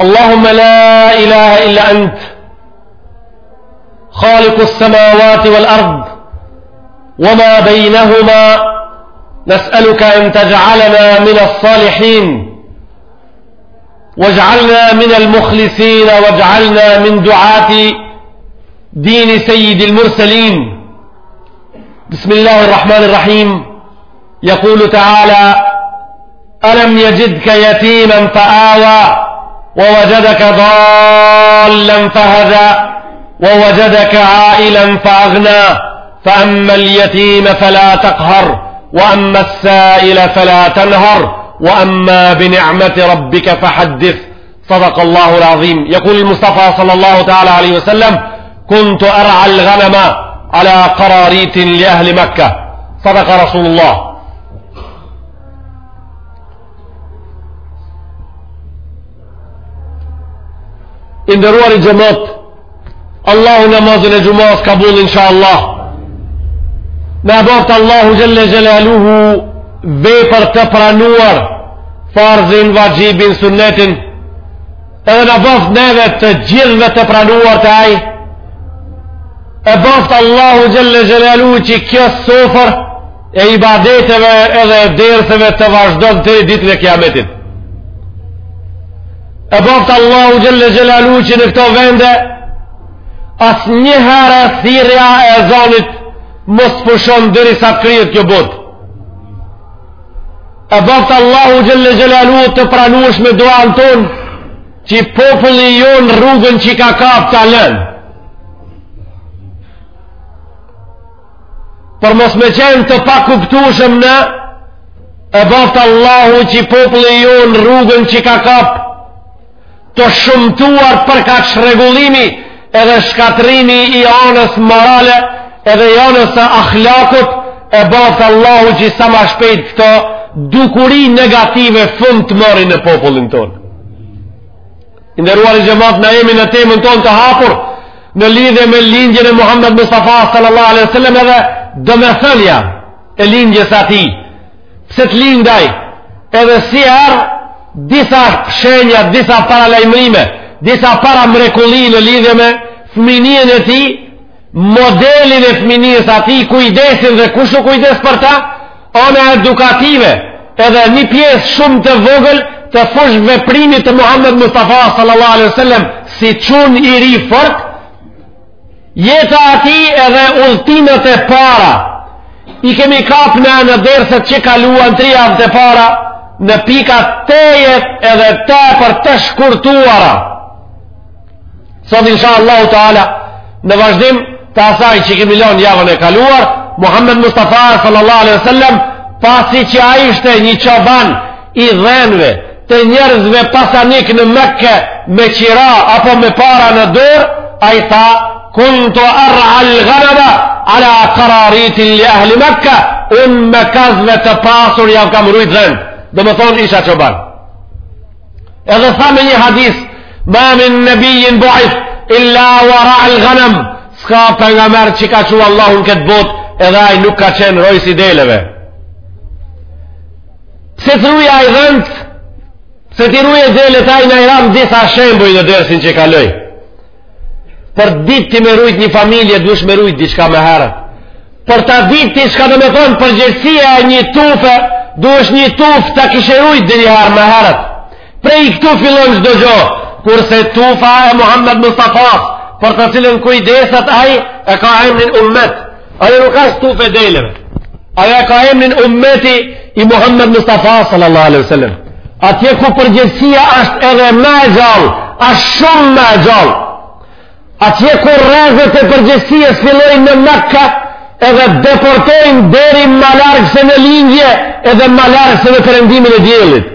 اللهم لا إله إلا أنت خالق السماوات والأرض وما بينهما نسألك أن تجعلنا من الصالحين واجعلنا من المخلصين واجعلنا من دعاة دين سيد المرسلين بسم الله الرحمن الرحيم يقول تعالى ألم يجدك يتيما فآوى ووجدك ضالا فهدى ووجدك عائلا فأغنى فأما اليتيم فلا تقهر وأما السائل فلا تنهر وأما بنعمة ربك فحدث صدق الله العظيم يقول المصطفى صلى الله تعالى عليه وسلم كنت أرعى الغنم على قراريط لأهل مكة صدق رسول الله Inderuar i gjëmot Allahu namazin e xhumas kabul insha Allah na bëftë Allahu xhele xhelaluhu vepër të pranuar farzin, vaxhibin, sunnetin edhe na bëftë neve të gjithve të pranuar te ai e bëftë Allahu xhele xhelaluhu që kjo sofër e ibadeteve edhe e derseve të vazhdon deri ditën e kiametit. E bëftë Allahu xhele xhelaluhu që në këto vende, asnjëherë thirrja e zonit mos t'pushon derisa kryhet kjo botë. E bëftë Allahu xhele xhelaluhu të pranueshme duan tonë, që populli jonë rrugën që ka kap ta lenë. Për mos me qenë të pakuptueshëm ne e bëftë Allahu qi populli jonë rrugën që ka kap të shëmtuar për ka çrregullimi edhe shkatërrimi i anës morale edhe i anës së ahlakut e bëftë Allahu qi sa ma shpejt këto dukuri negative fund të marrin në popullin tonë. I nderuari xhemat na jemi në temën tonë të hapur në lidhje me lindjen e Muhammed Mustafa sallallahu alaihi wasallam edhe domethënia e lindjes së tij. Pse të lind ai? Edhe si erdh disa shenja, disa paralajmërime, disa paramrekulli në lidhje me fëminien e tij, modelin e fëminies së tij, kujdesin dhe kush u kujdes për ta? Ana edukative, edhe një pjesë shumë të vogël të fushëveprimit të Muhammed Mustafa sallallahu alaihi wasallam si çun i ri fort, jeta e tij edhe udhëtimet e para i kemi kap na në derset që kaluan tri javët e para në pika tejet edhe tepër të shkurtuara. Sot insha Allahu Teala në vazhdim të asaj që kemi lënë javën e kaluar, Muhammed Mustafa sallallahu alaihi wasallam pasi që ai ishte një çoban i dhenve të njerëzve pasanik në Mekë me qira apo me para në dorë, ai tha kuntu ar'a al-ghanama ala qararit li ahli Mekë, unë mekasve të pasur jav kam rujt dhentë. Domethonë isha çoban. Edhe tha me një hadis, ma min nëbijin bu'ith, illa wa ra al ghanam, s'ka pejgamer që ka çu Allahu n'këtë botë, edhe ai nuk ka qenë rojës i deleve. Pse t'i ruj ai dhentë, pse t'i ruje delet ai na i ramë disa shembuj në dersin që kaloi. Për ditë ti me rujt një familje, duhesh me rujt diçka ma herët. Për ta ditë ti çka do me thonë përgjegjësia e një tufe, duhesh një tufë ta kishe rujt ndonjëherë ma herët. Prej këtu fillon çdo gjo, kurse tufa e Muhammed Mustafas, për të cilën kujdeset ai e ka emnin umet, Ajo nuk është tufë e deleve. Ajo e ka emnin ummeti i Muhammed Mustafa sallallahu alaihi wasallam. Atje ku përgjegjësia asht edhe ma e gjallë, asht shumë ma e gjallë. Atje ku rrezet e përgjegjësisë fillojnë në Mekka, edhe depërtojnë deri ma larg se në lindje, edhe ma larg se në perëndimin e diellit.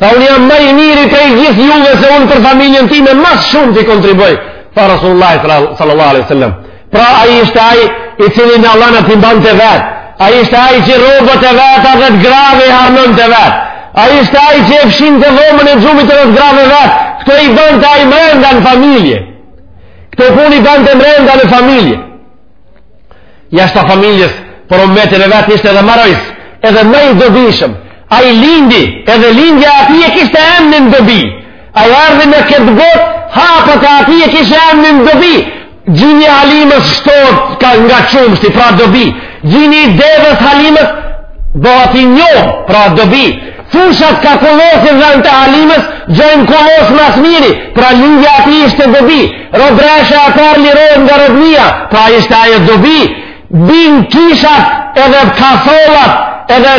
Tha unë jam ma i miri prej gjithë juve se unë për familjen time ma së shumti kontribuoj. Tha Rasulullah sallallahu alaihi wasallam. Pra ai ishte ai i cili nallanat i bante vetë. Ai ishte ai që rrobat e veta edhe të grave i harnonte vetë. Ai ishte ai që e fshinte dhomën e gjumit edhe të grave vetë. Këto i bante ai mrenda në familje. Këto pun i bante mrenda në familje. jashta familjes, për umetin e vet ishte edhe ma rojës, edhe ma i dobishëm, ai lindi, edhe lindja e atij e kishte emnin dobi, ai erdhi në këtë botë, hapat e atij e kishte emnin dobi, gjini i Halimës shtohet nga qumështi, pra dobi, gjini i deves Halimës, bohet i njomë, pra dobi, fushat ka kullosin dhentë e Halimës, gjojnë kullosë ma së miri, pra lindja e atij ishte dobi, Robresha e parë lirohet nga robnia, pra ishte ajo dobi, bin kishat edhe kasolat edhe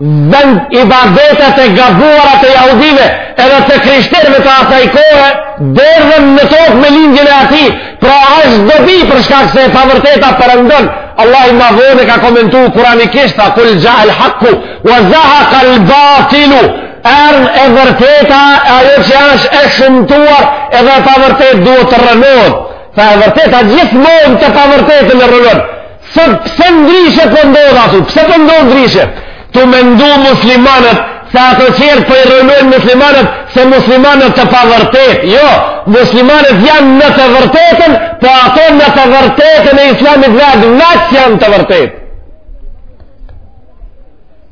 vendibadetet e gabuara të jahudive edhe të krishterve të asaj kohe derdhen në tokë me lindjen e atij pra asht dobi për shkak se e pavërteta perëndon Allahi ma vonë e ka komentu Kurani kështu kul xha el hakku wa zahakal batilu Erdh e vërteta e ajo që është e shëmtuar edhe e pavërtetë duhet të rrënohet. Tha e vërteta gjithmonë të pavërtetën e rrënon. Sot pse ndryshe po ndodh ashtu, pse po ndodh ndryshe? Tu mendu muslimanët, se ato që po i rrënojnë muslimanët, se muslimanët të pavërtetë. Jo, muslimanët janë në të vërtetën, po ato në të vërtetën e islamit vërtet janë të vërtetë.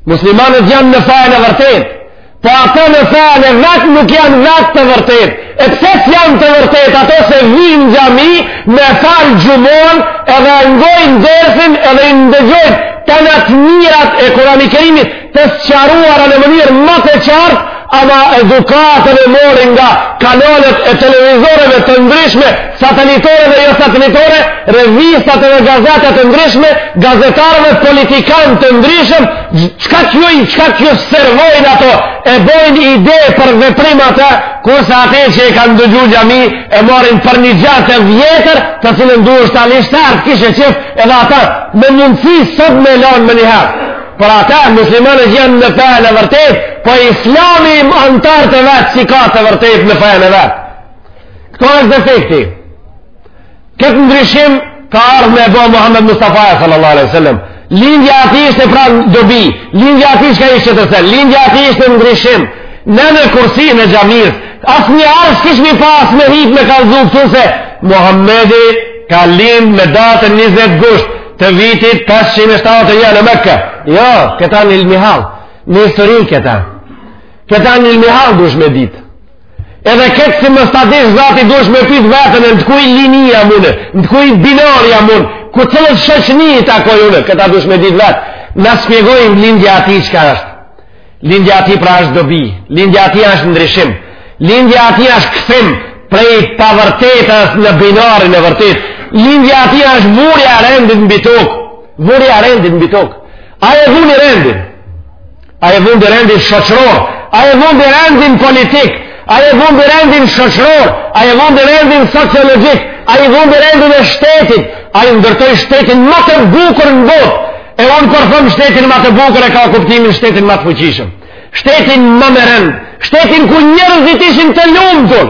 Muslimanët janë në fenë e vërtetë, po ata në fenë e vet nuk janë vetë të vërtetë, e pse s'janë të vërtetë, ato se vijnë xhami me falë xhumanë edhe ngojnë dersin edhe i ndëgjojnë tana t'mirat e kurani kerimit të sqaruara në mënyrë më të qartë, Ama edukatën e marrin nga kanalet e televizoreve të ndryshme, satelitore dhe jo satelitore, revistat dhe gazeta të ndryshme, gazetarëve politikanë të ndryshëm, çka t'ju, çka t'ju servojnë ato, e bojnë ide për veprim atë, kurse atë që e kanë dëgju xhami, e marrin për një gja të vjetër, të cilën duhë është alishtarë, kishin qejf edhe ata, me mundësi sot me lanë menjëherë. Për ata, muslimanët janë në fejën e vërtetë, po islami antarët e vet s'i ka të vërtetë në fejën e vet. Këtu është defekti. Këtë ndryshim ka ardhë me bo Muhammed Mustafa sallallahu alaihi sallam. Lindja e tij ishte pra dobi, lindja e tij ishte kthesë, lindja e tij ishte ndryshim. Ne në kursinë e xhamisë, asnjëherë s'kishim pas me hip me kallzu këtu se Muhammedi ka lind me datën 20 gusht, të vitit 571 në Mekka. Jo, këta në Ilmihal, në histori këta. Këta në Ilmihal duhesh me ditë. Edhe këtë si mos ta dish zati duhesh me pyt veten e në të kujt linjë jam une, në të kujt binar jam une, ku cilës shoqni i takoj une, këta duhesh me ditë vetë. Na shpjegojmë lindja e tij çka është. Lindja e tij pra është dobi, lindja e tij është ndryshim, lindja e tij është kthim prej pavërtetës në binarin e vërtetë, lindja e tij është vurja e rendit mbi tokë, vurja e rendit mbi tokë, ai e vuni rendin, ai e vuni rendin shoqëror, ai e vuni rendin politik, ai e vuni rendin shoqëror, ai e vuni rendin sociologjik, ai e vuni rendin e shtetit, ai e ndërtoi shtetin më të bukur në botë, E unë kur thom shtetin ma të bukur e ka kuptimin shtetin ma të fuqishëm. Shtetin ma me rend. Shtetin ku njerëzit ishin të lumtur.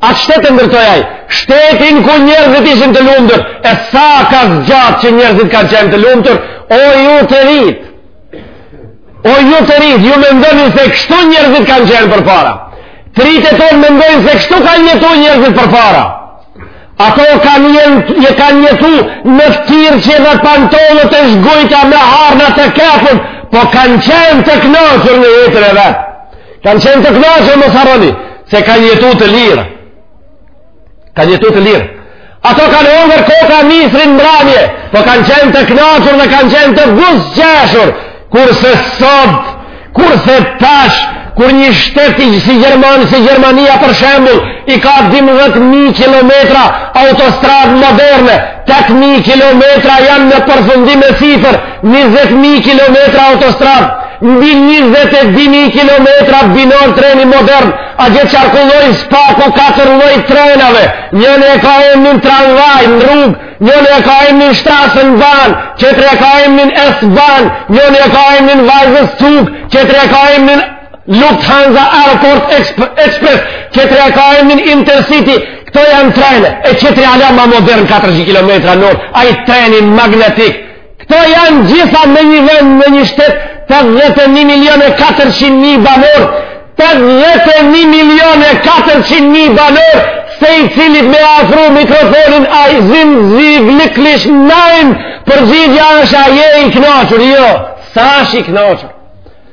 Atë shtet e ndërtoi ai. Shtetin ku njerëzit ishin të lumtur. E sa ka zgjatë që njerëzit kanë qenë të lumtur. O ju të ritë. O ju të ritë. Ju mendoni se kështu njerëzit kanë qenë përpara. Të ritë tonë mendojnë se kështu kanë jetu njerëzit përpara. Ato kanë je kanë jetu vështirë edhe pantollët e shkyta me harna të qepun, po kanë qenë të knaqur në jetën e vet. Kanë qenë të knaqur mos harroni, se kanë jetu të lirë. Kanë jetu të lirë. Ato kanë hongër kokrra misri n'mbramje, po kanë qenë të knaqur dhe kanë qenë të buzëqeshur. Kurse sot, kurse tash, kur një shteti si Gjermani, si Gjermania për shembul, i ka 12.000 km autostradë moderne, 8.000 km janë në përfundim e sipër, 20.000 km autostradë, mbi 22.000 km binarë treni modern, atje qarkullojnë së paku 4 lloj trenave, njëni e ka emnin tramvaj në rrugë, Njëri e ka emnin Strassenbahn, tjetri e ka emnin S-Bahn, njëri e ka emnin Reisezug, tjetri e ka emnin Lufthansa Airport Express, tjetri e ka emnin Intercity. Këto janë trene. E tjetri hala ma modern 400 kilometra në orë, ai treni magnetik. Këto janë gjitha në një vend, në një shtet, 81 milion e 400 mijë banorë, 81 milion e 400 mijë banorë, secilit me afru mikrofonin ai sind Sie glücklich, nein, përgjigjja është a je i knaqur, jo, s'është i knaqur.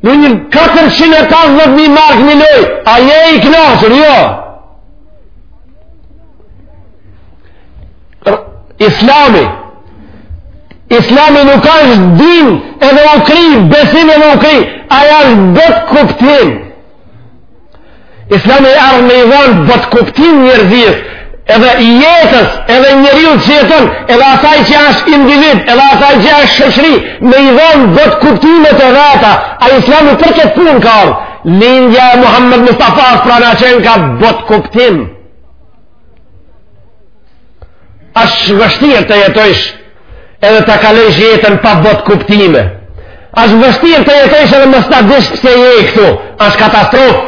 Në një 450.000 marka një lojë, a je i knaqur, jo? Islami, Islami nuk është din edhe u kry, besim edhe u kry, ai është botëkuptim. Islami erdh me i dhanë botëkuptim njerëzisë, edhe jetës, edhe njeriut që jeton, edhe asaj që është individ, edhe asaj që është shoqri, me i dhanë botëkuptimet e veta, a islami për këtë punë ka ardhë, lindja e Muhammed Mustafasë pra na qenka botëkuptim. Ashtë vështirë të jetojsh edhe ta kalojsh jetën pa botëkuptime. Ashtë vështirë të jetojsh edhe mos ta dish pse je këtu. Ashtë katastrofë.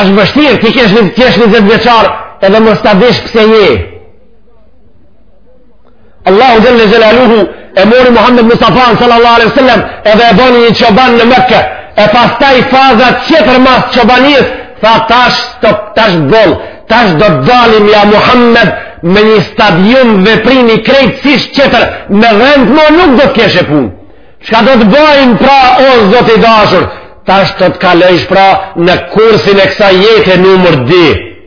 Ashtë vështirë të jesh një, të jesh njëzet vjeçar edhe mos ta dish pse je këtu. Allahu xhel-le xhelaluhu e mori Muhammed Mustafanë sallallahu alaihi sallam edhe e bani një çoban në Mekke e pastaj faza tjetër mas çobanisë tha tash stop, tash boll tash do të dalim ja Muhammed me një stadium veprimi krejtësisht tjetër me dhen më nuk do të kesh punë çka do të bajmë pra o zot i dashur tash do të kalojsh pra në kursin e kësaj jete numër 2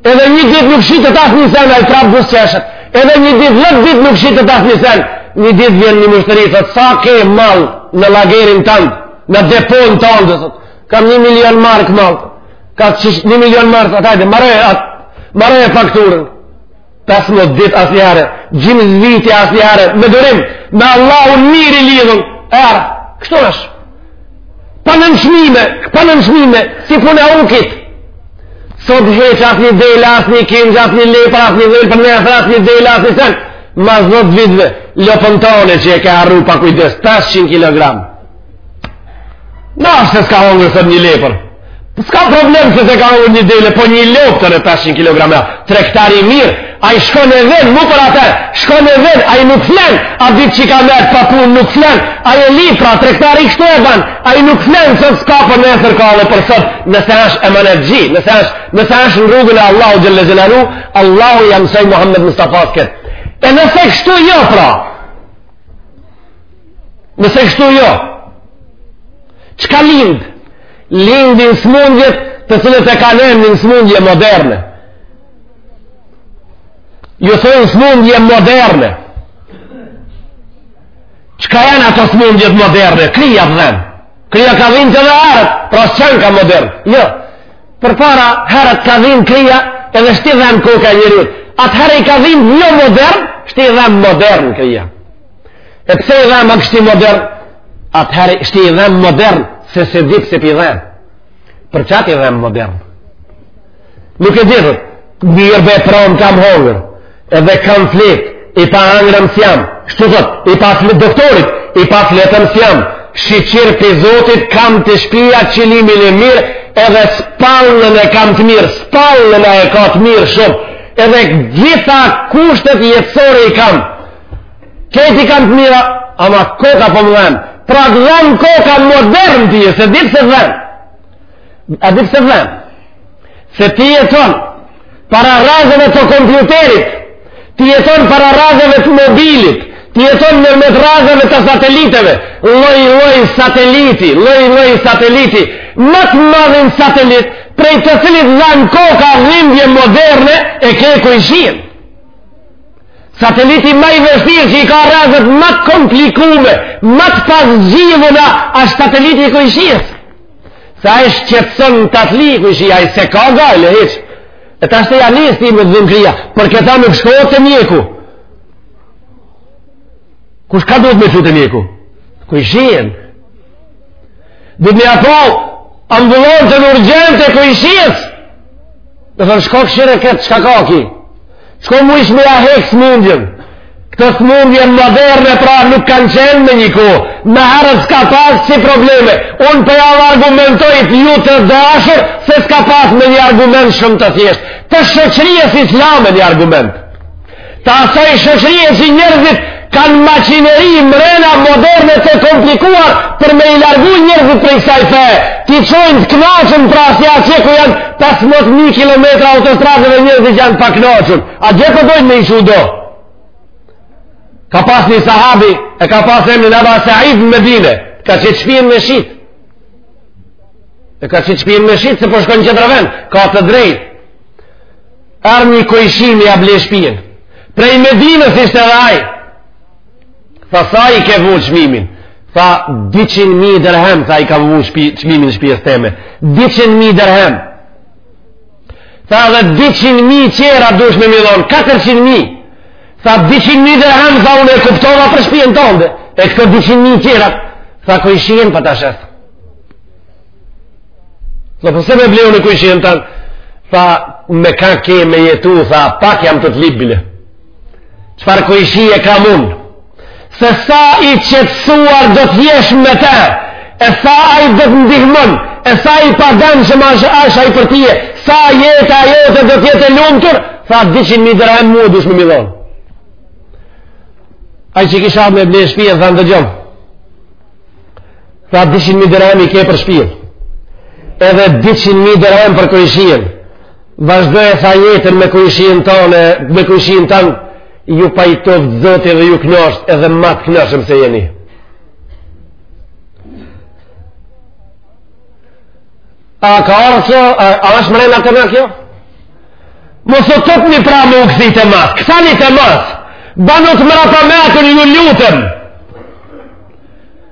Edhe një ditë nuk shitet asnjë sen, ai prapë buzëqeshet. Edhe një ditë, dhetë ditë nuk shitet asnjë sen. Një ditë vjen një myshteri, thotë, sa ke mall në lagerin tëndë, në depon tëndë, thotë, kam një milion marka mall, ka që një milion marka, thotë hajde, merre, merre fakturën. 15 dit asnjëherë, gjims viti asnjëherë, me durim, me Allahun mirë i lidhun, era, kështu është. Pa nënçmime, pa nënçmime, si puna e ujkit. Sot hiç asni dele, asni kingj, asni lepur, asni dhelpër, për nesër asni dele, asni sen. Mas do ditve, lopën tonde që e ke harru pa kujdes, 500 kg. Në ashtë se s'ka hongër sot një lepur. S'ka problem se s'e ka hongër një dele, po një lopë në 500 kg. Tregtari i mirë, ai shkon në ven, mu për atë, shkon në ven, ai nuk flen, at ditë që ka metë pa punë nuk flen, ai lyp pra, tregtari kështu e ban, ai nuk flen, sot s'ka për nesër ka edhe për sot, nëse është emanetxhi, nëse është, nëse është në rrugën e Allahut Xhele Xhelaluhu, Allahu jam sëj Muhammed Mustafa s'ket. E nëse kështu jo pra, Nëse kështu jo. Çka lind? Lindin smundjet të cilat e kanë emnin smundje moderne. I thonë smundje moderne. Çka janë ato smundjet moderne? Krija të dhem. Krija ka dhimt edhe herët, pra s'ka qenë modern. Jo, përpara herët ka dhimt krija edhe shti i dhem koka njerit. Atëherë i ka dhimt jo modern, shti i dhem modern krija. E pse i dhem ma shti modern? Atëherë shti i dhem modern, se s'e di pse p'i dhem. Për qatë i dhem modern? Nuk e di thot, mirë be pramë kam hongër, edhe kam flet, i pangrën s'jam, shtu thot, i flet doktorit, i pafletun s'jam, shyqyr prej Zotit kam te shpia qilimin e mirë, edhe spallën e kam të mirë, spallën e ka të mirë shumë, edhe gjitha kushtet jetësore i kam, Kejt i kam të mira, ama koka po më dhem. Pra dhem koka modern e s'e di pse dhem. A di pse dhem. Se ti jeton para rrezeve të kompjuterit, ti jeton para rrezeve të mobilit, ti jeton nërmjet rrezeve të satelitëve, lloj, lloj, sateliti, lloj, lloj, sateliti, ma të madhin satelit, prej të cilit dhem koka dhimbje moderne, e ke kujshien. Sateliti ma i vështirë që i ka rrezet ma të komplikume, ma të pazgjidhuna, ashtë sateliti i kujshies. Sa e shqetëson tatli kujshi, ai s'e ka gajle, hiç. E tashti ja nis ty me të dhim krija, për këta nuk shkohet te mjeku. Kush ka duhet me çu te mjeku? Kujshien. Duhet me ja pru ambulancën urgjente kujshies, Domethënë, shko kqyre këtë, çka ka ky? Shko mujsh me ja hek sëmundjen. Këto sëmundje moderne, pra nuk kanë qenë me një kohë. Ma herët s'ka pasë ksi probleme. Unë po jav argumentoj të ju të dashur, se s'ka pasë me një argument shumë të thjeshtë. Të shoqërisë islame një argument. të asaj shoqërie që njerëzit kanë makineri mrena moderne të komplikuar për me i largu njerëzit prej ksaj fe, t'i çojnë të knaqun pra asja që ku janë 15.000 km autostradë dhe njerëzit janë paknaqun. A gje për po dojnë me i shu do? Ka pas një sahabi, e ka pas emnin Eba Seid n'Medine, ka qit shpinë me shitë. E ka qit shpinë me shitë, se po shkon tjetër vend, ka të drejtë. Arrin një kojshi me ja ble shpien. Prej Medinës ishte edhe ai. Tha sa i ke vu çmimin. Tha 200.000 dërhem, tha i kam vu çmimin shpies teme. 200.000 dërhem. Tha edhe 200.000 tjera duhesh me m'i dhon, 400.000. Tha 200.000 dërhem, tha unë e kuptova për shpien tonde. E këto 200.000 tjera, tha kojshien po ta shes. Në përse po me ble unë kojshien tanë, tha, me ka ke me jetu, tha, pak jam tu t'lyp bile. Çfarë kojshie kam unë? Se sa i qetësuar do të jesh me te, e sa ai do të ndihmon, e sa i padëmshëm asht ai për tyje, sa jeta jote do të jetë e lumtur, tha, 200.000 dirhem mua duhesh me m'i dhon. Ai që kish me ble shpijen, tha, ndëgjom. Pra 200.000 dirhem i ke për shpijen. Edhe 200.000 dirhem për kojshien. Vazhdoje tha jetën me kojshien tonë, me kojshien tonë, ju pajtoftë Zoti edhe ju knaqt edhe ma të knaqshëm se jeni. A ka arë kjo? A, a është mrejnë atë në kjo? Mos o tëtë një pra më u kësi të matë. Kësa një të matë? Banot mrapametun ju lutem.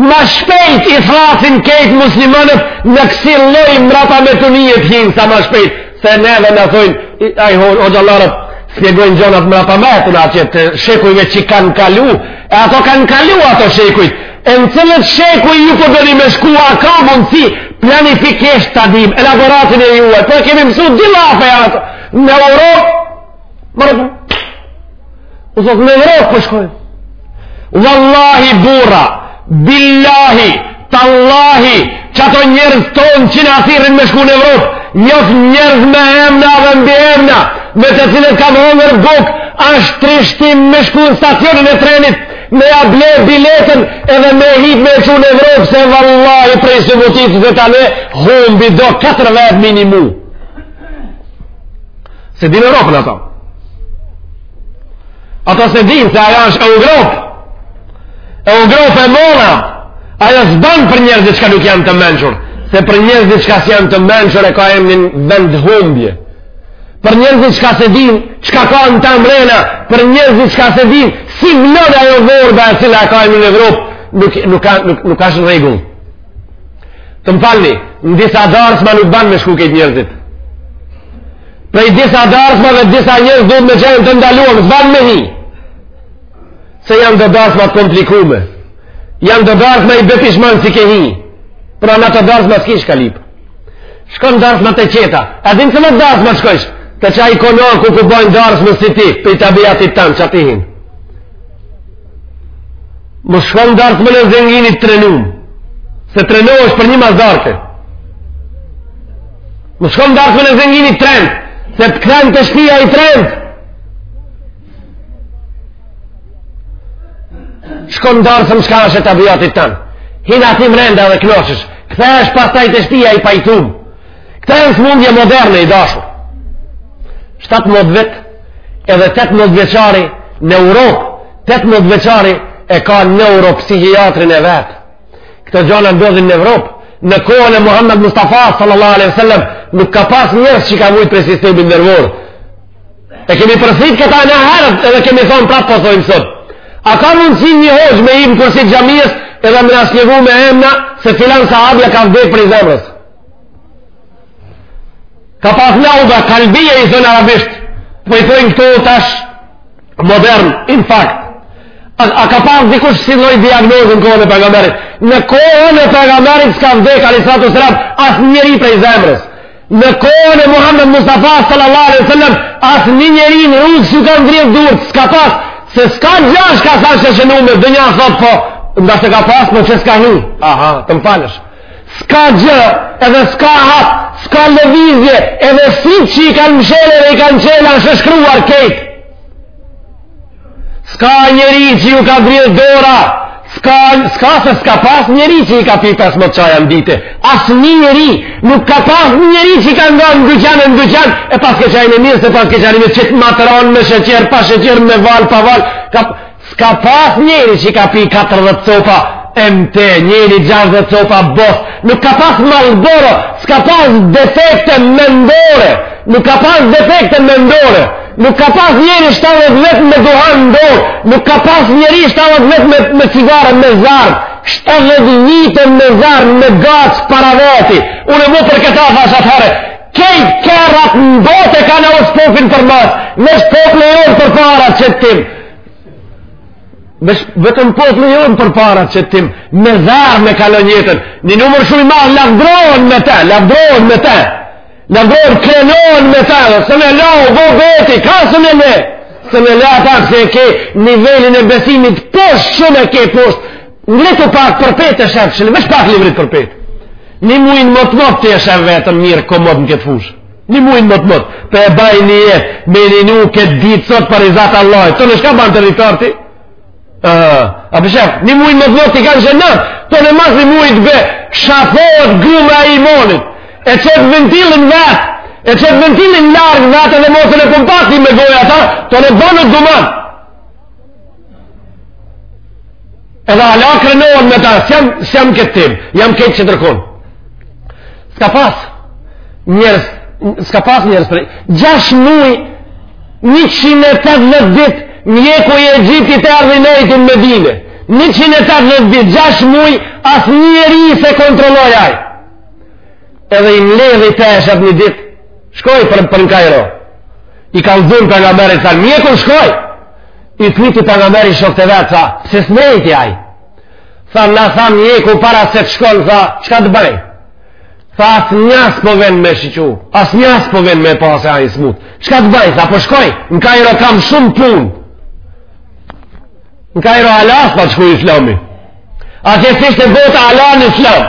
Ma shpejt i thrasin kejt muslimanët në kësi lloj mrapametunie t'hinë sa ma shpejt se neve na thojnë aj hoxhallarët shpjegojnë gjonat mrapametuna të shekujve që kanë kalu e ato kanë kalu ato shekujt e në cilët shekuj ju po doni me shku a ka mundësi planifikisht ta dimë elaboratin e juaj po e kemi mësu dy llafe ato në Europë Mirë, o zot në Evropë po shkojnë. Wallahi burra, billahi, tallahi, që ato njerëz tonë që në athirin me shku në Evropë, njof njerëz me emna dhe mbiemna, me të cilët kam hongër buk, ashtë trishtim me shku në stacionin e trenit, me ja ble biletën edhe me hip me e çu në Evropë, se vallahi prej së votit dhe tale, humbi do 4 vetë minimum. S'e din Europën ato. Ato s'e din se ajo është Europë. E Europë e mona. Ajo s'ban për njerëzit çka nuk janë të mençur, se për njerëzit që janë të mençur e ka emnin vendhumbje. Për njerëzit çka s'e din çka ka në ta mbrena, për njerëzit çka s'e din si vlon ajo vorba e cila e ka emnin Evropë, nuk nuk ka nuk, nuk ashtë rregull. Të më falni, në disa darsma nuk ban me shku këta njerzit. Prej disa darsmave disa njerz duhet me qenë të ndaluar, s'ban me hi. Se janë do darsma të komplikume. Janë do darsma i bie pishman si ke hi. Pra në ato darsma s'kish kalipë. Shkon në darsma të qeta. A din se më darsma shkojsh? Te qai konaku ku bojnë darsëm si ti, prej tabiatit tand, qaty hin. Mos shko n'darsmën e zenginit të trenum. Se trenohesh për një masdarke. Mos shko n'darsmën e zenginit të trent. Se të kthen te shpia i trent. Shko n'darsëm çka është e tabiatit tand. Hin aty mrenda dhe knaqesh. Kthehesh pastaj te shpia i pajtum. Këta janë smundje moderne i dashur. 17. Edhe 18 vjeçari në Europë, 18 vjeçari e ka neuropsikiatrin e vet. Këto gjana ndodhin në Evropë. Në kohën e Muhammed Mustafa sallallahu alaihi wasallam nuk ka pas njerëz që ka vujt prej sistemit nervor. E kemi përsërit këta në herët edhe kemi thanë, prapë po thojmë sot. A ka mundësi një hoxhë me hi n'kursi t'xhamisë edhe me na shpjegu me emna se filan sahabja ka vdek prej zemrës? Ka pas nauba kalbija i thonë arabisht, po i thojnë këto tash modern, infarkt. A, a ka pas dikush ksi lloj diagnoze në kohën e përgamberit? Në kohën e pejgamberit s'ka vdek, alejhi salatu ue selam, as një njeri prej zemrës. Në kohën e Muhammed Mustafa sallallahu alaihi sallam, as një njeri në rrugë s'u kanë dridh durët, s'ka pas, se s'ka gja çka s'asht shënume, ndonja thotë po, ndoshta ka pas, po që s'ka hi. Aha, të më falësh. Ska gjë, edhe ska hap, ska lëvizje, edhe sytë që i kanë mshelë edhe i kanë çelë asht shkruar kejt. Ska njeri që ju ka dridh dora, ska, ska se ska pas njeri që i ka pi pesmdhet çaja në ditë. As njeri, nuk ka pas njeri që i ka nga në dyqan e në dyqan, e pas ke çajin e mirë, se pas ke çajin e mirë, që të maltreton me sheqer, pa sheqer, me val, pa val, ka... Ska pas njeri që ka pi 40 copa MT, njeri 60 copa bos, nuk ka pas malboro, ska pas defekte mendore, nuk ka pas defekte mendore, nuk ka pas njeri 70 vjet me duhan n'dorë, nuk ka pas njeri 70 vjet me, me cigare me zjarr, 70 vite me zjarr me gacë para veti, unë mu për këta thashë atëherë, kej kerrat në botë kanë auspuhin përmas, veç ky po lejon përpara qet tim, vetëm po të lejon përpara qet tim me zjarr me kalu jetën një numër shumë i madh lavdrohen me te lavdrohen me te lavdrohen krenohen me te dhe së me la u bo beti ka së me le së me la ta se ke nivelin e besimit posht shumë e ke posht ngritu pak përpjet e sheh si e lë veç pak livrit përpjet një muj motmot të jesh vetëm mirë komod në këtë fushë Një muj motmot, po e bajnë nijet, me një një këtë ditë sot për rizat Allahit, të në shka banë të rikërti? Uh, a po sheh, një muj motmot ti ke shenjat, tonë mas një muji të be, shafohet guma e imonit, e qet ventilin vetë, e qet ventilin larg vetë dhe mos e pompat ti me gojë ata, të në banë të gumanë. Edhe ala krenohen me ta, s'jam, s'jam këtë tim, jam këtë që tërkon. Ska pas njerëz, ska pas njerëz për gjash muj, njëqin e tetëdhet dit, mjeku i Egjiptit erdh e nejti në Medine. Njëqin e tetëdhet dit, gjash muj, as njeri s'e kontrolloi ai. Edhe i mledhi teshat një dit, shkoi për, për në Kajro. I kallzun Pejgamberit thanë, mjeku shkoi, I pyti Pejgameri shokt e vet, tha, pse s'nejti ai? Tha, na tha mjeku para se të shkon, tha, çka të bëj? Tha, as një s'po vjen me shiqu, as një s'po vjen me pasë e ai smutë. Çka të bëj? Tha, po shkoj, në Kajro kam shumë punë. Në Kajro ala s'pat shku islami. Atje s'ishte bota ala në islam.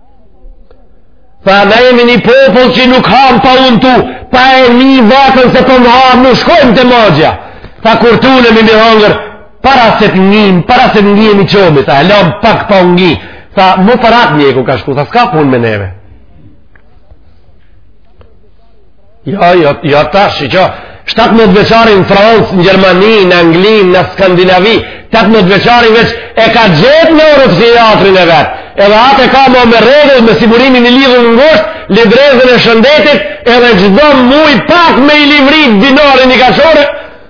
Tha ne jemi një popull që nuk hamë pa u untu, pa e ni veten se po na hahet, nuk shkojmë te magjja. Tha kur tu nemi hangër, para se të ngim, para se të ngihemi çohemi, tha e lom pak pa u ngi. Tha mu për ata mjeku ka shku, tha s'ka punë me neve. Ja, ja, ja tash, që 17 vjeçari në Francë, në Gjermani, në Angli, në Skandinavi, 18 vjeçari veç e ka gjetë neuropsikiatrin e vetë. Edhe atë e ka ma me rregull, me sigurimin i lidhun në ngosht, librezën e shëndetit, edhe çdo muj pak me i livrit dinarin i ka shkue,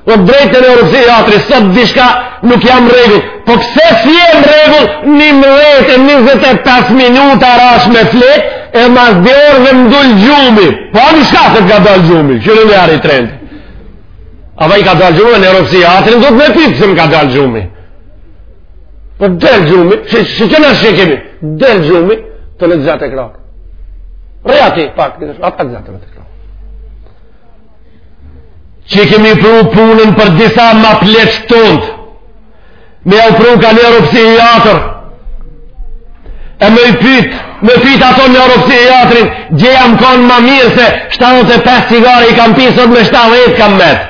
Po drejt te neuropsikiatri, sot diçka nuk jam rregull. Po pse s'je në rregull, një mëdhjetë e njëzët e pes minuta rash me flet, e ma s'dorë edhe më dul gjumi. Po ani çka se të ka dalë gjumi, që në një arë i trendë. Vaj ka dalë gjumi, neuropsikiatrin, do me pytë se më ka dalë gjumi. Po del gjumi, që që që n'shqe kemi, del gjumi, të në gjatë e krakë. Reja ti, pak, atë gjatë e krakë. që e kemi pru punën për disa ma pleq tund me jau pru ka ni neuropsikiatër e me i pyt me pyt ato neuropsikiatrin dje jam konë ma mirë se 75 cigare i kam pi sot me 70 kam metë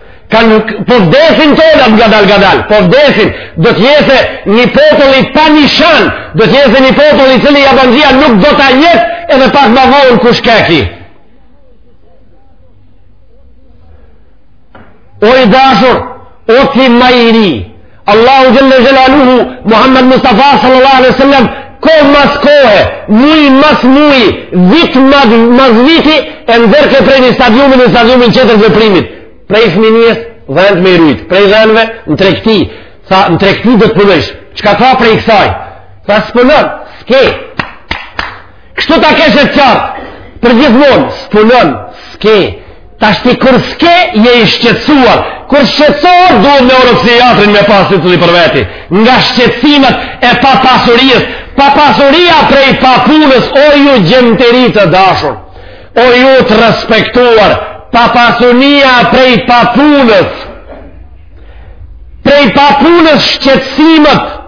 Kanë po vdesin tona ngadal ngadal, po vdesin, do të jesë një popull i pa nishan, do të jesë një popull i cili jabanxhia nuk do ta dijë edhe pak ma vonë kush ka kenë. O i dashur, o ti ma i ri, Allahu Xhelle Xhelaluhu, Muhammed Mustafa sallallahu alaihi sallam, kohë mas kohe, muj mas muji, vit mas, mas viti, e ndrreke prej një stadiumi në stadiumin tjetër të veprimit. Prej fëminisë, dhentë me i rujtë, prej dhenve, në tregti, tha, në tregti do të provosh, çka ka prej kësaj? Tha, s'punon, s'ke, Kështu ta keshë të qartë, përgjithmonë, s'punon, s'ke, tashti kur s'ke, je i shqetsuar, kur shqetsuar, duhet neuropsikiatrin me pas i tilli për veti, nga shqetsimet e papasurisë, papasuria prej papunës, o ju xhemat të ri të dashur, o ju të respektuar, papasuria prej papunës, prej papunës shqetsimet,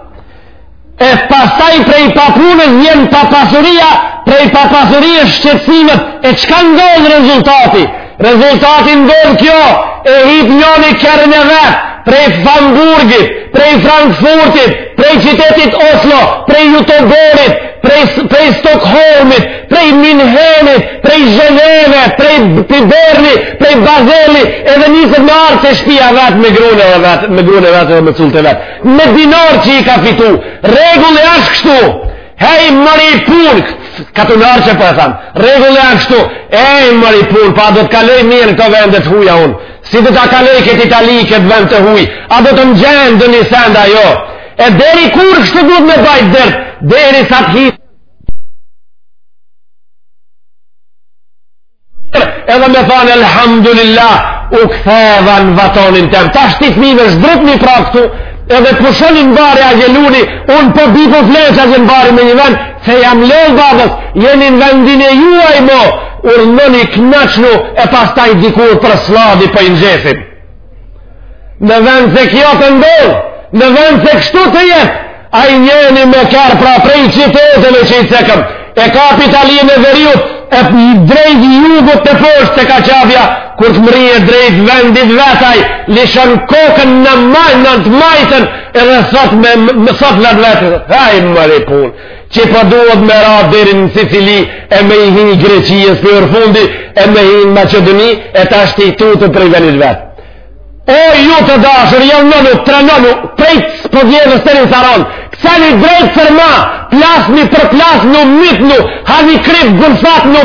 E pastaj prej papunës vjen papasuria, prej papasurie shqetsimet, e çka ndodh rezultati? Rezultati ndodh kjo, e hip njoni kerrin e vet, prej Hamburgit, prej Frankfurtit, prej qytetit Oslo, prej Jeteborgit, prej, prej Stockholmit, prej Minhenit, prej Zheneve, prej Berni, prej Bazeli, edhe niset drejt te shpia vet me gruen e vet, me gruen e vet edhe me cullët e vet. Me dinar që i ka fitu, rregulli asht kështu, hej mori punë, katunarqe po e tham, rregulli asht kështu, hej mori punë, pa a do të kaloj mirë në këto vende të huja unë, si do ta kaloj këtë Itali, këtë vend të huj, a do të më gjen ndonjë send a jo, e deri kur kështu duhet me bajt dert, deri sa të hitë, Edhe me thonë, elhamdulillah, u ktheva në vatonin tem. Tashti fmi, zhdrypni një pak këtu, edhe pushoni në bari a gjeluni, unë po bi të flej aqe në bari me një vend, se jam lodh babës, jeni në vendin e juaj mo, urdhnoni knaqnu e pastaj dikur për s'lladi po i ngjesim. në vend se kjo të ndodhë, në vend se kështu të jetë, ai njëheri me kerr pra prej qyteteve që i cekëm, e kap Italinë e veriut, e drejt jugut teposhtë të kaqavja, kur të mrri e drejt vendit vet ai, lëshon kokën në majnë, në të majtën, edhe thot në vete, haj mori punë, Qe po duhet me ra deri në Sicili e me i hi Greqisë përfundi e me hi në Maqedoni e tashti tutje prej venit vet. O ju të dashur, jam nënu, trenonu, prej të spodjerë në sërin saron, kcani drejt për ma, plasnu përplasnu mytnu, hani kripë gërësat një,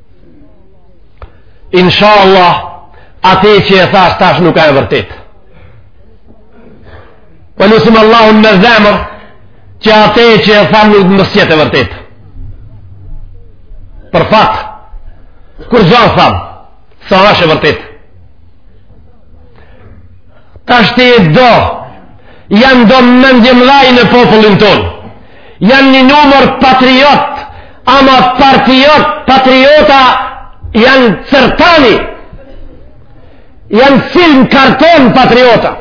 Inshallah, atë që e thash tash nuk asht e vërtet. Po lusim Allahun me zemër, që atë që e thash nuk mos jetë e vërtet. Për fat, kur zon tham, sa asht e vërtet. Tashti do, janë do mendje mdhaj në popullin tonë. Janë një numër patriot, ama partiot, patriota janë cërtani, janë film karton patriota,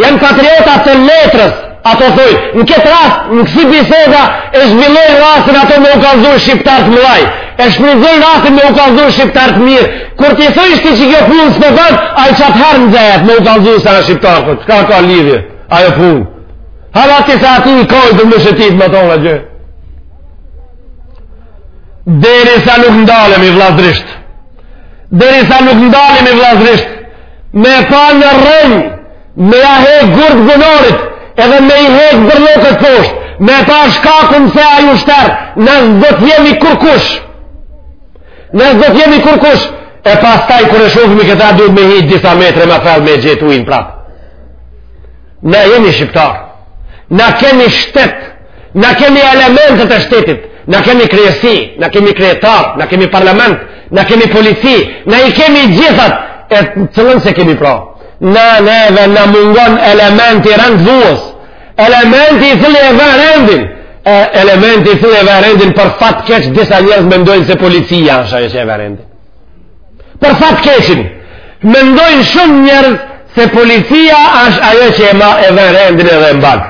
janë patriota të letrës, ato thojn, në këtë rast, në kësi biseda, e zhvillojn rastin ato me u kalzu shqiptar të mdhaj, e shfrytzojn rastin me u kalzu shqiptar të mirë, kur t'i thujsh ti që kjo punë së të dhënë, ai qatëherë nxehet me u kalzu se na shqiptart, ka ka lidhje, ajo punë. Hala ti sa ati i kojë të më shëtit më tonë gjë. Deri sa nuk ndalemi vllazrisht. Deri sa nuk ndalemi vllazrisht. Me pa në rrënjë, me ja hek gurët bunarit, edhe me i hek bërllokët poshtë, me pa shkakun se ai u shter, na s'do të jemi kurkush. Na s'do të jemi kurkush. E pastaj kur e shofmi këta duhet me hi disa metre ma fell me e gjet ujin prap. Na jemi shqiptar. Na kemi shtet. Na kemi elementët e shtetit. Na kemi kryesi, na kemi kryetar, na kemi parlament, na kemi polici, na i kemi gjithat e cilën s'e kemi pra. Na neve na mungon elementi rendvues, elementi i cili e ve rendin, elementi i cili e ve rendin për fat keq disa njerëz mendojnë se policia ashtë ajo që e ve rendin. Për fat keq, mendojnë shumë njerëz se policia është ajo që e ma e ve rendin edhe e mban.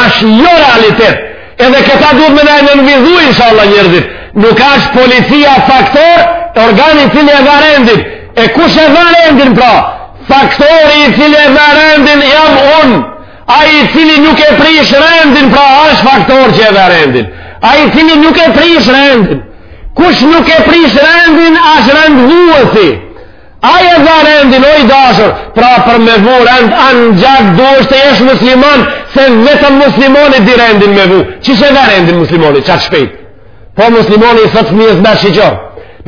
Ashtë jo realitet. Edhe këta duhet me na e nënvizu, insha Allah njerëzit. Nuk ashtë policia faktor, organi i cili e ve rendin. E kush e ve rendin pra? Faktori i cili e ve rendin jam unë. Ai i cili nuk e prish rendin, pra është faktor që e ve rendin. Ai i cili nuk e prish rendin, kush nuk e prish rendin, është rendvuesi. Ai e ve rendin, o i dashur, pra për me vu rend, anxhak duhesh të jesh musliman, se vetëm muslimoni di rendin me vu. Qysh e ve rendin muslimoni, qaq shpejt? Po muslimoni i thot fëmijës vet shiqo,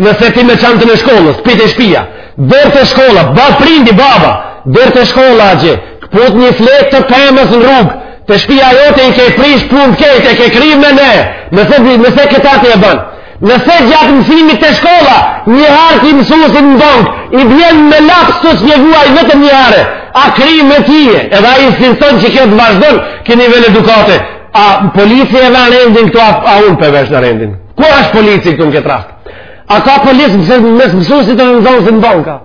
nëse ti me çantën e shkollës, prej te shpia, deri te shkolla, ba prindi, baba, deri te shkolla gje, këput një fletë të pemës në rrugë, te shpia jote i ke prish punët krejt, e ke kry me ne, nëse, nëse këta ti e ban. Nëse gjatë mësimit te shkolla, një herë ti mësusin në bankë, i bjen me laps tu spjeguar vetëm një herë, a kry me tye, edhe ai s'lëshon që kjo të vazhdon, ke nivel edukate, A polici e ven rendin këtu a unë po e ve rendin? Ku është polici këtu në këtë rast? A ka polici që mes mësuesit e nxënësit në banka?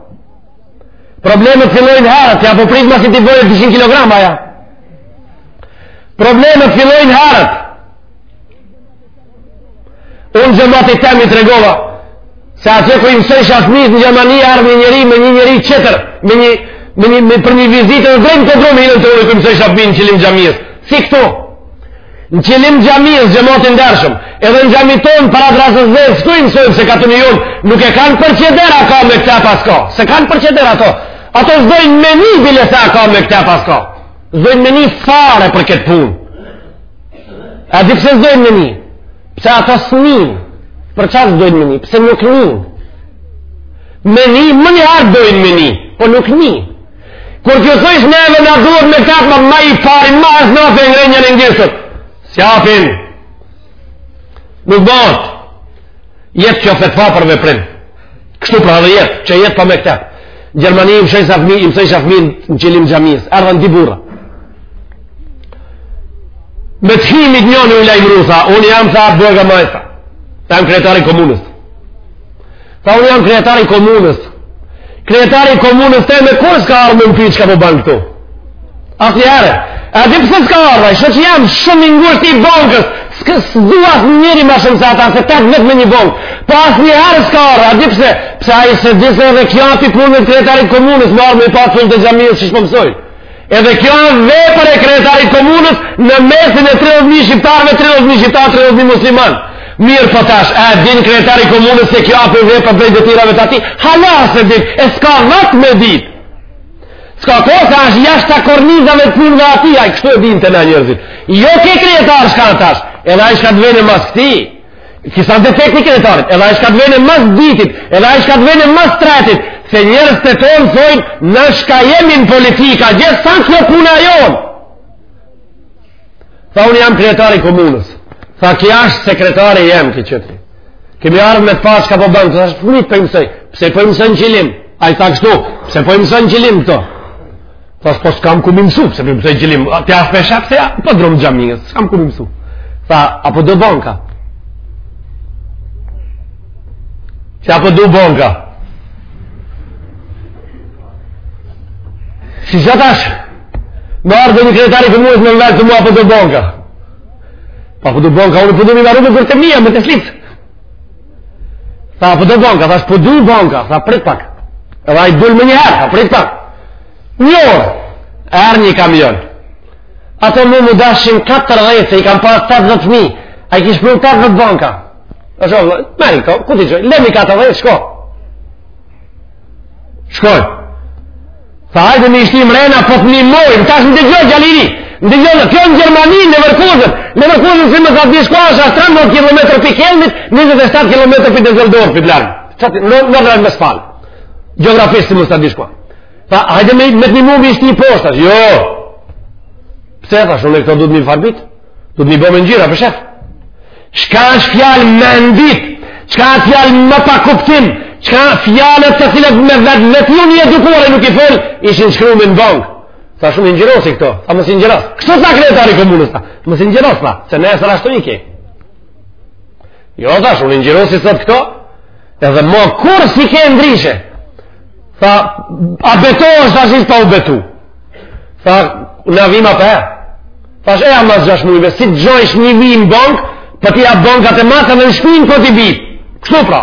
Problemet fillojnë herët, a po prit masi t'i bëjë 200 kg aja. Problemet fillojnë herët. Unë xhematit tem i tregova, se atje ku i mësoj sa fmi në Gjermani erdh një njeri me një njeri tjetër, me një, me një, me për një vizitë në drejnë të drumë, i në të unë ku i mësoj sa fmi në qilim xhamisë. Si këtu? Në qilim xhamisë, xhemat i ndershëm, edhe në xhami tonë para drasës dhe, se ku i mësoj se ka të një jonë, nuk e kanë për qeder a ka mektep a s'ka, s'e kanë për qeder ato. Ato s'dojnë me ni bile se a ka mektep a s'ka. S'dojnë me ni fare për këtë punë. A di pse s'dojnë me ni? Pse ata s'nin? Për çka s'dojnë me ni? Pse nuk nin? Me ni, menjëherë dojnë me ni, po nuk nin. Kur t'ju thojsh neve na duhet mektep, ma, ma i pari, ma është në ofin në një në njësët. S'japin? Nuk bëhet. Jet kjo fetva për veprim. Kështu pra dhe jet, që jet pa mektep. Gjermani i mësoj sa fmi, i mësoj sa fmi në qilim xhamisë. Erdhën dy burra. Me të himi njëni u lajmëru, tha, unë jam, tha, bërga majta. Tha, jam kryetari komunës. Tha, unë jam kryetari komunës. Kryetari komunës te ne kurrë s'ka ardhë me pytë çka po ban këtu. Asnjëherë, a di pse s'ka ardhë, shok jam shumë i ngushtë i bankës, s'kë s'dua asnjëri ma shumë se ata, se tetë vjet në një bankë. Po asnjëherë s'ka ardhë, a di pse, pse ai s'e di se edhe kjo a pi punëve t'kryetarit komunës, me ardhë me i pa fëmijët e xhamisë çka po mësojnë. Edhe kjo është vepër e kryetarit të komunës në mesin e 30000 shqiptarëve, 30000 shqiptarë, 30000 muslimanë. Mirë po tash, a din kryetari i komunës se kjo a një vepër prej detyrave të atij? Hala s'e din, e s'ka vakt me ditë. S'ka kohë se është jashtë kornizave të punëve t'atij, ai kështu e din, te na njerëzit. Jo ky kryetar çka a tash, edhe ai çka të vjen mas këtij. Kjo s'a defekt i kryetarit, edhe ai çka të vjen mas t'dytit, edhe ai çka të vjen mas t'tretit, se njerëzit tonë thojnë, na çka jemi në politika, gjithë s'a kjo puna jonë. Tha unë jam kryetari komunës, tha ky është sekretari jem ky tjetri. Kemi ardhë me të pa çka po ban, thashë fëmijët po i mësoj, pse po i mëson në qilim, ai tha kështu, pse po i mëson në qilim këta. Thashë, po s'kam ku m'i mësu, pse m'i mësu në qilim, ti a s'po e sheh, se ja, podrum i xhamisë, s'kam ku m'i mësu. Tha, a po do banka? Si a po do banka? Si që tash, me ardhë një kryetar për muës me më vetë mua a po do banka? Po, po du banka, unë po du m'i marrë me kërë të mija, me të slitë. Tha, po do banka, thashë, po du banka, tha, prit pak. Edhe ai dul menjëherë, tha, prit pak. Një orë, erdh një kamion. Ato mu m'u dashin 14, se i kam pas 80 fëmijë, ai kish pru 80 banka. Thashë, merri, ku t'i çoj, lemi 14, shko. Shkoj. Tha, hajde me ishtim rena, po të një mojnë, ta shmë të gjojë gjalini. Në gjojë në kjo në Gjermani, në vërkuzën. Në vërkuzën, si më sa të shkoj, është ashtë 13 km për kelmit, 27 km për të zëldorë për të largë. Qa të në në rrënë me spalë. Geografisë si më sa të shkoj. Tha, hajde me të një mojnë, ishtim poshtë, jo. Pse, tha, shumë e këto du të një farbit? Duhet me i bo me ngjyra, përshef? Çka është fjalë ma e ndytë, çka është fjalë ma pa kuptim, çka fjalët të cilat me vetvete njeri i edukuar nuk i fol, ishin shkrume në bankë. Thashë unë i ngjyrosi këto, tha mos i ngjyros. Kështu tha kryetari komunës, tha, mos i ngjyros, tha, se nesër ashtu i ke. Jo, thashë unë i ngjyrosi sot këto, edhe mo kurrë s'i ke ndryshe, Tha, a betohesh? Thash pa u betu? Tha, na vijmë me pa, e? Tha, eja mas gjash mujve, si të gjejsh një vi n'bankë, po t'i jap bankat e marr dhe në shpinë po t'i bi. Kështu pra.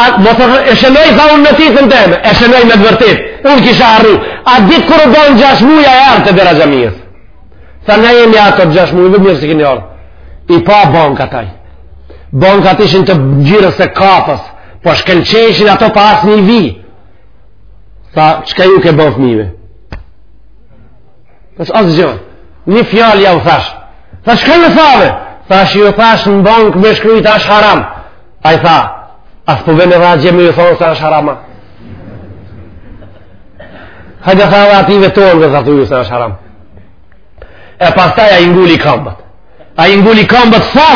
A, më të thë, e shënoj, tha unë në ditën teme, e shënoj me të vërtetë, unë kisha harru. A ditë kur u banë gjash muj ja arrit te dera e xhamisë. Tha, na jemi ata të gjash mujve, mirë se kini ardhë. I pa bankat ai. Bankat ishin të ngjyrës së kafes, po shkelqeshin ato pa asnjë vi. Tha, çka ju ke ba fmive? Tha, asgjë, një fjalë jau thash. Tha, çka ju thave? Thashë, ju thash në bankë me shkrujt asht haram. Ai tha, a s'po vjen edhe atje me ju thonë se asht haram. Hajde tha dhe atyve tonë dhe tha thuju se asht haram. e pastaj ai nguli kambët ai nguli kambët tha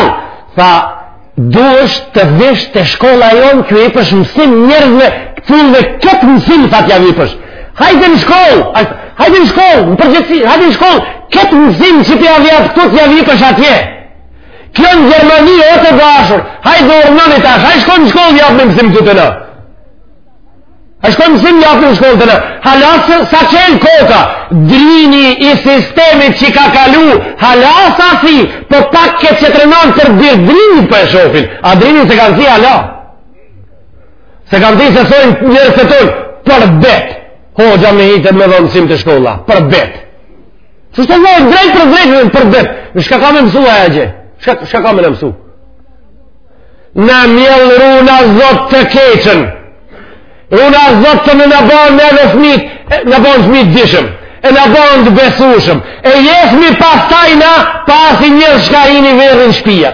tha duhesh të vish te shkolla jonë që ju ipsh mësim njerëzve këtyve këtë mësim që t'jav ipsh hajde në shkollë hajde në shkollë në përgjegjësi hajde në shkollë këtë mësim që t'jav jap këtu t'jav ipsh atje kjo në Gjermani o të dashur hajde urdhnoni tash hajde shko në shkollë jap mësim këtu te na A shko mësim jap në shkollë te na, hala s'a çel koka, dryni i sistemit që ka kalu, hala s'a hi, po pak ke që të rënon për dhirë drynit po e shofin, ai dryni s'e kanë zi hala. Se kanë zi se sojnë njerëz tonë, po pvet, hoxha me hi te me dhonë msim te shkolla, po pvet. Që shtë të dhëmë drejtpërdrejt po pvet, çka ka me mësu ai atje, çka, çka ka me na mësu. Na mjell runa zot të keqen Runa zot tanë na ban ne dhe fmit Na ban fmit dishëm E na ban të besushëm E jesim pastajna Pa asi njerëz çka na vjedhin shpia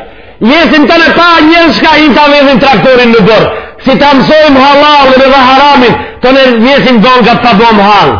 Jesim tanë pa njerëz çka ta vjedhin traktorin në oborr Si ta mësojmë hallallin dhe haramin Tanë jesin bankat pa bomë halë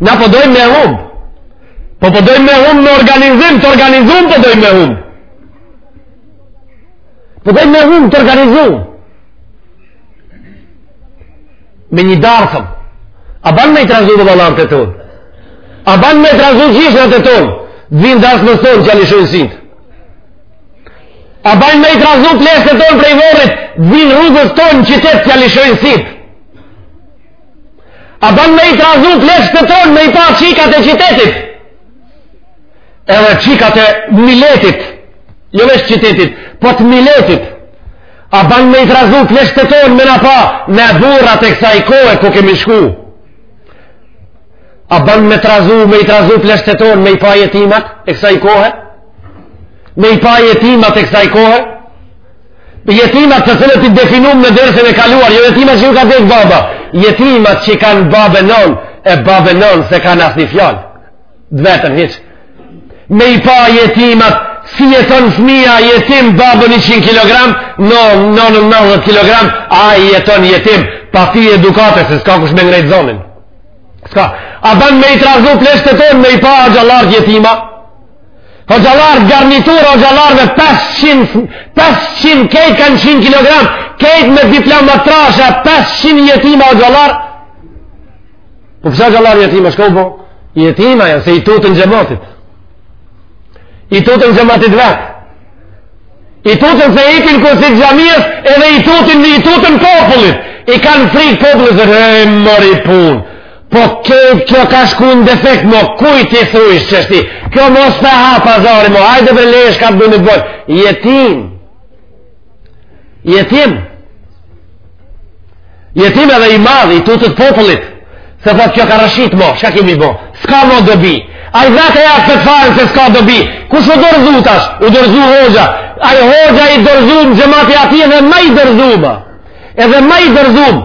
Na po dojmë me hum. Po po dojmë me hum në organizim, të organizum po dojmë me hum. Po dojmë me hum të organizum. Me një darsëm. A ban me i trazu baballarët tonë? A ban me i trazu gjyshët tonë? T'vijn darsmave tona a i lishojnë sytë. A ban me i trazu pleqtë tonë prej vorrit? T'vijn rrugës tonë qytetit a i lishojnë sytë. A ban me i trazu pleqtë tonë me i pa çikat e qytetit? Edhe çikat e miletit, jo veç qytetit, po të miletit. A ban me i trazu pleqtë tonë me na pa me burrat e kësaj kohe ku kemi shku? A ban me trazu, me i trazu pleqtë tonë me i pa jetimat e kësaj kohe? Me i pa jetimat e kësaj kohe? Jetimat të cilët i definum në dersin e kaluar, jo jetimat që ju ka dekë baba, jetimat që kanë babë nonë, e babë nonë s'e kanë asnjë fjalë, dhe vetën hiç. Me i pa jetimat, si jeton fëmija jetim babën 100 kg, no, nonën 90 kg, ai jeton jetim, pa fije edukate, se s'ka kush me ngrejt zonin. S'ka. A ban me i trazu pleshtat tonë, me i pa hoxhallarët jetima, Hoxhallarë garniturë, hoxhallarë me 500, 500, krejt kanë 100 kg, krejt me diploma të trasha, 500 jetima hoxhallarë. Po pse hoxhallarë jetima, çka bo? Jetima janë, se i tuten xhematit. I tuten xhematit vet. I tuten se i qesin kursit xhamisë, edhe i tuten, i tuten popullit. I kanë frikë popullit, e mori punë. Po kjo ka shku në defekt, mo kujt t'i thujsh qështu, kjo mo s'ta ha pazari, mo hajde për lejsh ka bënë të bërë, jetim, jetim, jetim edhe i madh, i tutet popullit, se thotë kjo ka rrëshqit mo, çka kemi me bo, s'ka mo dobi, ai dha fetfanë se s'ka dobi, kush u dorzu tash, u dorzu hoxha, ai hoxha i dorzum xhemati i atij edhe ma i dorzum a, edhe ma i dorzum,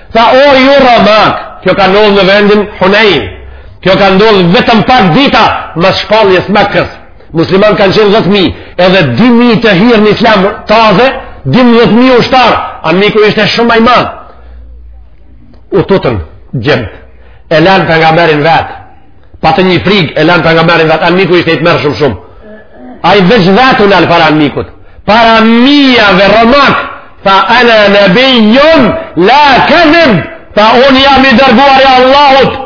Tha o ju ramak, kjo ka ndodhë në vendin Hunejn, kjo ka ndodhë vetëm pak dita mas shpalljes Mekës. Muslimanë kanë qenë 10.000, edhe 2.000 të hirë në islam taze, 12.000 ushtarë, anmiku ishte shumë ma i madh. U tutën djemt, e lanë pejgamberin vetë, Patën frigë, e lanë pejgamberin vetë, anmiku ishte i tmerr shumë shumë. Ai veç vetë u nal para anmikut. Para mija dhe romak, tha ana nebijjun, la kedhib, tha unë jam i dërguar i Allahut,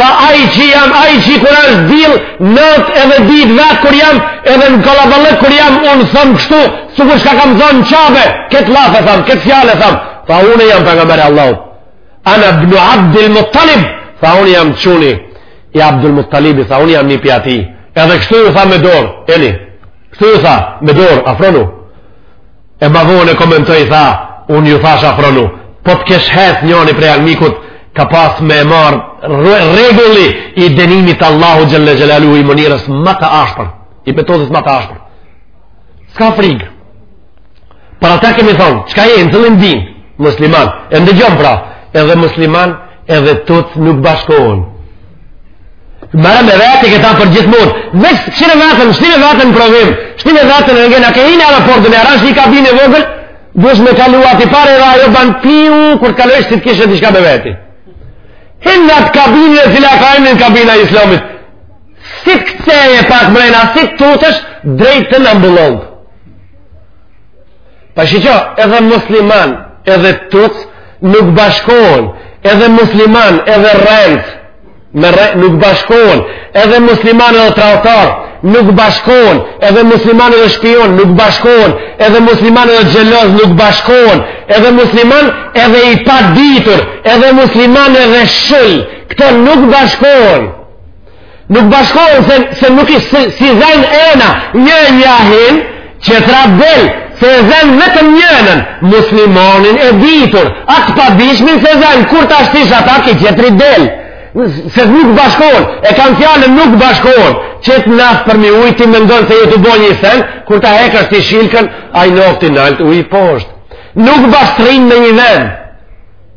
tha ai që jam, ai që kur është diell, natë edhe ditë vetë kur jam, edhe në kallaballëk kur jam, unë thom kështu, sikur çka kam thonë në Qabe, këtë llaf e tham, këtë fjalë e tham, tha unë jam pejgamber i Allahut. Ana ibn Abd al-Muttalib, tha unë jam çuni i Abdul Muttalibit, tha unë jam nipi i atij. Edhe kështu ju tha me dorë, eni. Kështu ju tha me dorë, afronu. E ma vonë e komentoi, tha, unë ju thashë afronu. Po të kish hec njëni prej armikut, ka pas me e marrë rregulli i dënimit të Allahut xhel-le xhelaluhu i mënyrës ma të ashpër, i metodës ma të ashpër. S'ka frigë. Për ata kemi thonë, çka je, në cilin din, musliman, e ndëgjon pra, edhe musliman, edhe tutë nuk bashkohen. Merre me veti këta përgjithmonë, dhe shtine vetën, shtine vetën në provim, shtine vetën në rëntgen, a ke hi në aeroport, e asht ni kabinë e vogël, duhesh me kalu atypari edhe ajo ban piu, kur të kalojsh si të kesh diçka me veti. Hin në atë kabinë e cila ka emën kabina islamit, si të ketë se pak mrena, si të tutësh, drejt të zbulon. Pasi që edhe musliman, edhe tuc, nuk bashkohen, edhe musliman, edhe rrenc, me rre, nuk bashkohen, edhe musliman edhe tradhtar, nuk bashkohen, edhe musliman edhe shpion, nuk bashkohen, edhe musliman edhe xheloz, nuk bashkohen, edhe musliman edhe i paditur, edhe musliman edhe shull, këto nuk bashkohen. Nuk bashkohen se, se nuk i si, s'i zen ena, një njana hin, qetra del, s'e zen vetëm njënën, muslimonin e ditur, atë padishmin s'e zen, kur ta shtish ata ki qetri del, se nuk bashkohen, e kam fjalën nuk bashkohen, qet naftë përmi ujtë, ti mendon se jon t'u bo një sen, kur ta hekësh ti shilkën, ai nofti naltë ujtë poshtë. Nuk bashkërrinë me një vend,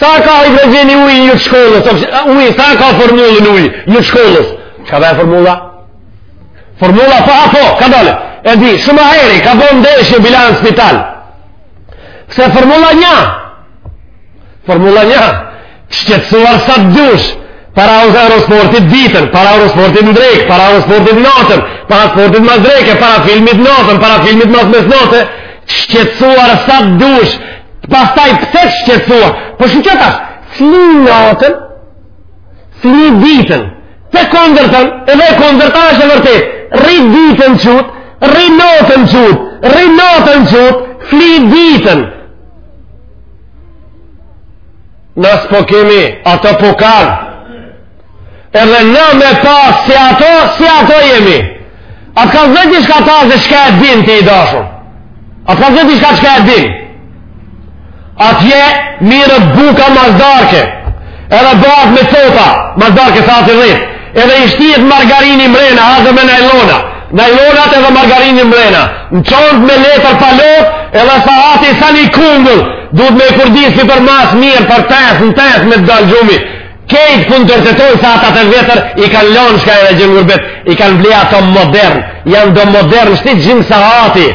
Sa ka hidrogjeni uji i një shkollës? Uji, sa ka formulën uji i një shkollës? Çka dhe formula? Formula pa apo, kadale. E di, shumë heri, ka bërë ndesh një bilan në spital. Se formula një. Formula një. Shqetsuar sa të dush. para Eurosportit ditën, para Eurosportit në drekë, para Eurosportit natën, para Eurosportit mas dreke, para filmit natën, para filmit mas mesnate, shqetsuar sa të dush, pastaj pse të shqetsuar, për po shumë qetash, fli natën, fli ditën, të kundërtën, edhe kundërta është e vërtet, rri ditën çut, rri natën çut, rri natën çut, fli ditën, Na s'po kemi, ato po kanë. Edhe na me pasë si ato, si ato jemi. Atë kanë zëtë një shka ta dhe shka e din ti i dashur. Atë kanë zëtë një shka shka e din. Atje mirret buka masdarke. Edhe bëhat me tota, masdarke sa të rritë. Edhe i shtihet margarini mrena, atë me najlona. Najlonat edhe margarini mrena. Në çantë me letër palot, edhe sahati sa një kungull. Duhet me kurdis si për ma s'mirë, për pesë, në pesë me të dalë gjumi. Kejt kundërt etoj sahatat e vjetër, i kanë lonë shka edhe gjënë n'gurbet, i kanë ble ato modern, janë do modern, shti gjimë sahati,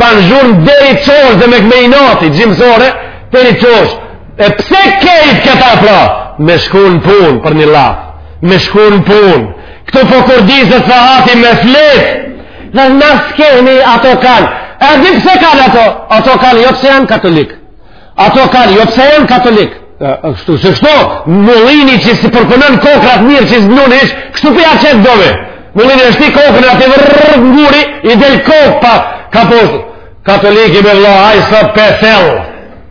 ban zhurmë deri t'çosh dhe me këme i nati, gjimë zore, deri t'çosh, E pse kejt këta pra? Me shku në pun për një laf. Me shku në pun. Këtu po kurdiset sahati me flet. Dhe na s'kemi ato kan. E di pse kan ato? Ato kan jo pse janë katolik. Ato kan jo pse janë katolik. Kështu, se kështu, mullini që s'i përpunon kokrrat mirë që si nënë ish, kështu përja po qëtë dove. Mullini e shti kokrrën e ati vërrë nguri, i del kokërr pa, ka poshtë, katoliki me vla, hajë sot për thellë.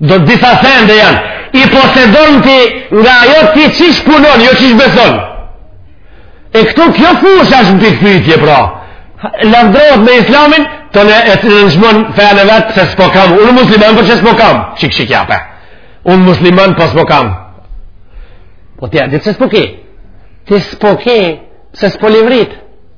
Do disa sende janë, i posedon ti nga ajo ti qish punon, jo qish beson. E këtu kjo fush ashtë në pikëpytje, pra. Lavdrohet me islamin, tonë e nënçmon fenë e vet, pse s'po kam. Unë musliman, po qe s'po kam? Qik, qik, ja, pe. Unë musliman, po s'po kam. Po ti a di pse s'po ki. Ti s'po ki, pse s'po livrit.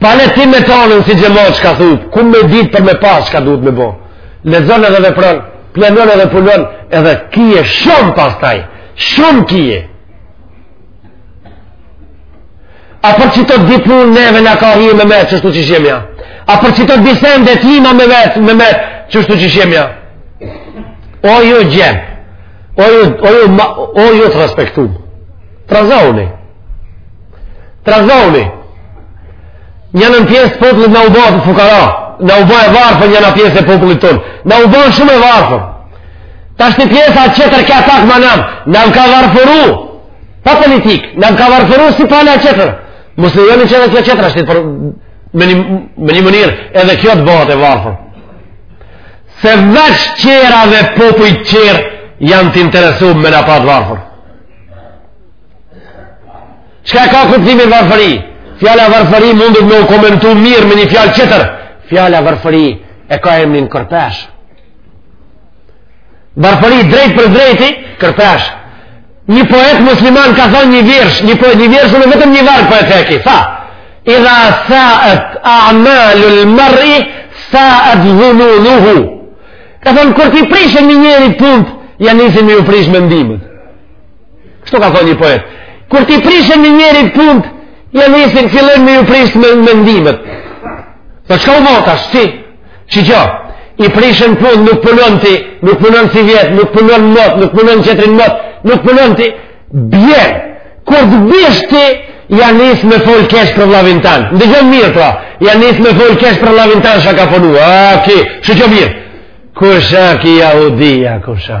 Pa le ti me tonën si gjë çka thujt, ku me ditë për me pas çka duhet me bo. Lexon edhe vepron, planon edhe punon, edhe kije shumë pastaj, shumë kije. Apo qito dy punë neve na ka hije me met qështu qysh jemi a? Apo qito dy sende t'i lëmë me met qështu qysh jemi a? O ju gjem, o ju, o ju, o ju të respektum, të Trazoni, njana pjesë e popullit na u bo fukara, na u bo e varfër njana pjesë e popullit tonë, na u bo shumë e varfër. Tashti pjesa qetër ka pak ma nëmë, na ma ka varfëru, pa politikë, na ma ka varfëru si pala qetër. Mos në një qetër kjo qetër ashtë për me një, me një mënyrë, edhe kjo të bëhet e varfër. Se veç qera dhe popujt qerë janë të interesu me na pa të varfër. Çka e ka kuptimin varfëri? Fjala varfëri mundet me u komentu mirë me një fjalë qetër. Fjala varfëri e ka emnin kërpesh. Varfëri drejtpërdrejti, kërpesh. Një poet musliman ka thonë një vjersh, një poet një vjersh, unë vetëm një varg po e cek, tha. Idha saët a'malu l'marri, saët dhununuhu. Ka thonë, kur t'i prishen njerit punt, ja nisin me ju prish mendimet. Kështu ka thonë një poet. Kur t'i prishen një njerit punt, ja nisin fillon me ju prish mendimet. Dhe çka u bo tash, qi? Dëgjo, i prishen punt, nuk punon ti, nuk punon sivjet, nuk punon mot, nuk punon qetrin mot, nuk punon ti, bie. Kur të bish ti, ja nis me fol keq për vllavin tan. Ndëgjoni mirë, pra, ja nis me fol keq për vllavin tan, çka fonu, a, ki, shë që mirë. Kush a ky jahudi a, kush a.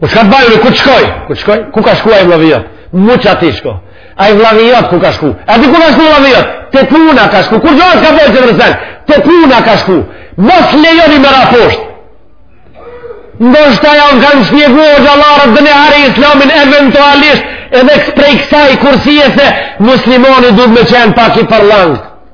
Po çka të baj un, ku të shkoj? Ku të shkoj? Ku ka shku ai vllavi jat? Mu qaty shko. Ai vllavi jat ku ka shku? A di ku ka shku vllavi jat? Te puna ka shku. Kur gjohet ka bërë që të rësen? Te puna ka shku. Mos lejoni me ra posht. Ndoshta jau kanë shpjegu hoxhallarët dhe në harë islamin eventualisht edhe prej kësaj kursie se muslimoni du me qenë pak i përlangë.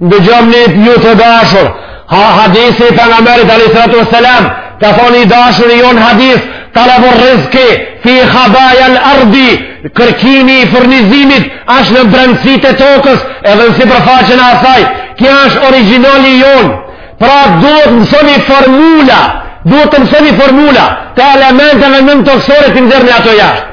Ndëgjomni ju të dashur, ha hadisi i pejgamberit alejhi salatu ve selam, ka thanë i dashuri jonë hadis, talabur rizki, fi khabajal ardi, kërkimi i furnizimit, asht në brendësitë e tokës, edhe në sipërfaqen e asaj, kjo është origjinali jonë, pra duhet mësoni formula, duhet të mësoni formula të elementeve nëntokësore t'i nxjerrni ato jashtë.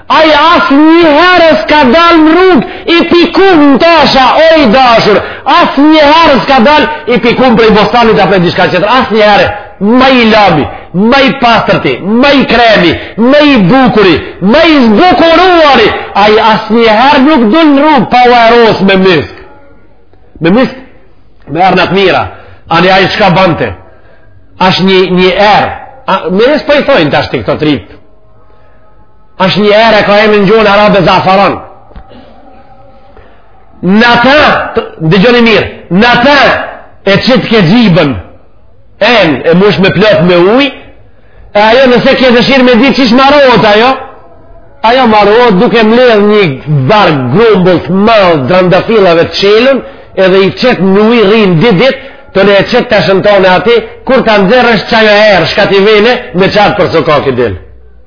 Ai asnjëherë s'ka dalë në rrugë i pikun në tesha, o i dashur, asnjëherë s'ka dalë i pikun prej bostanit a prej diçka tjetër, asnjëherë, ma i lami, ma i pastërti, ma i krehmi, ma i bukuri, ma i zbukuruari, ai asnjëherë nuk dul në rrugë pa u erosë me misk. Me misk, me erna t'mira, ani ai çka bante, asht një, një erë, me nësë po i thojnë tashti këto tripë, është një erë e ka emrin n'gjuhën arabe zafaran. Nata, dëgjoni mirë, nata e qitke xhyben, enë e mush me plot me uj, e ajo nëse ke dëshirë me ditë qysh marohet ajo, ajo marohet duke mledh një farë grumbull të madh drandafilave të çelun, edhe i qet në uj rrinë dy ditë, tani e qet teshën tane aty, kur ta nxjerr është qajo erë, shka ti vene, me qatë për së ka këtë dilë.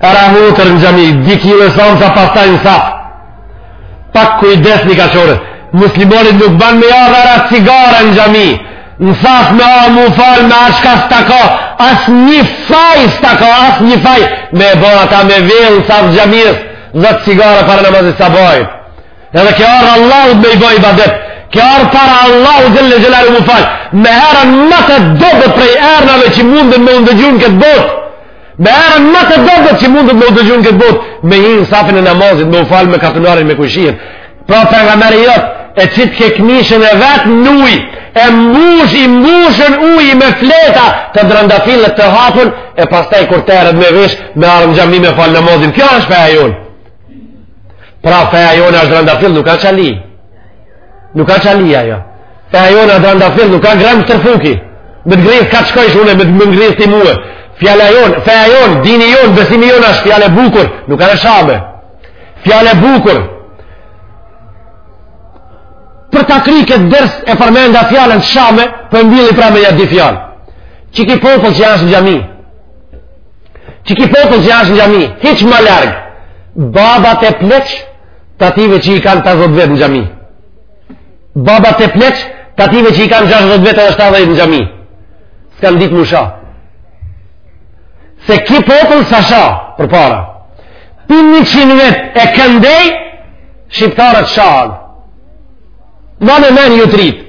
Era mutër në xhami, di kile sonë sa pastaj në saf. Pak kujdes një kashore. Muslimanit nuk ban me i ardh era cigare në xhami. Në saf me m'u falë me ashka s'ta ka. Asnjë faj s'ta ka, asnjë faj. Me e bo ata me vjellë në saf t'xhamisë. Dhe të cigare para namazit sa bojë. Edhe ke ardh Allahut me i bo ibadet. Ke ardh para Allahut xhel-le xhelaluhu m'u falë. Me erën më të dobët prej ernave që munden me u ndëgju n'këtë botë. Me erën më të dobët që mundet me u dëgju n'këtë botë, me hi në safin e namazit, me u falë me katunarin me kojshinë. Pra pejgamberi jot, e qitke këmishën e vet në ujë, e mbush, i mbushun uji me fleta të drandafilit të hapun, e pastaj kur teret me veshë, me ardh n'xhami me falë namazin. Kjo është feja jonë. Pra feja jonë është drandafil, nuk ka çali. Nuk ka çalia jo. Feja jonë a drandafil, nuk ka gram së tërfuki. Me të grisë kah të shkojsha unë, me më grisë ti mue. Fjala jonë, feja jonë, dini jonë, besimi jonë është fjalë e bukur. Nuk a e shame. Fjalë e bukur. Për ta kry këtë ders e përmenda fjalën e shame, po e mbylli pra me nja dy fjalë. Qiky popull që asht në xhami? Qiky popull që asht në xhami? Hiç ma larg. Babat e pleq, t'ative që i kanë 50 vjet në xhami. Babat e pleq, t'ative që i kanë 60 vjet edhe 70 në xhami. S'kanë ditë me sha. Se ki popull s'ka sha, përpara. Prej njëqind vjet e këndej, shqiptarët shajnë. Mane n'men ju t'ritë.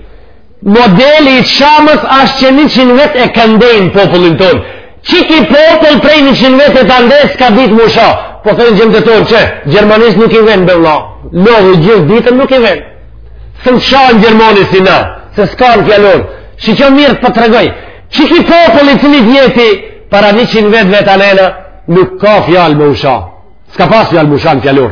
Modeli i shamës është që 100 vjet e këndej në popullin tonë. Qiki popull prej 100 vjet e tandej s'ka ditë me sha. Po thonë djemtë tonë që Gjermanisë nuk i vjen be vlla. Lodhë gjithë ditën nuk i vjen. S'mun shan gjermani si na, se s'ka në fjalor. Që që mirë po të tregoj. Qiki popull i cili jetoi para 100 vjetve të anena nuk ka fjalë me sha. S'ka pas fjalë me sha në fjalor.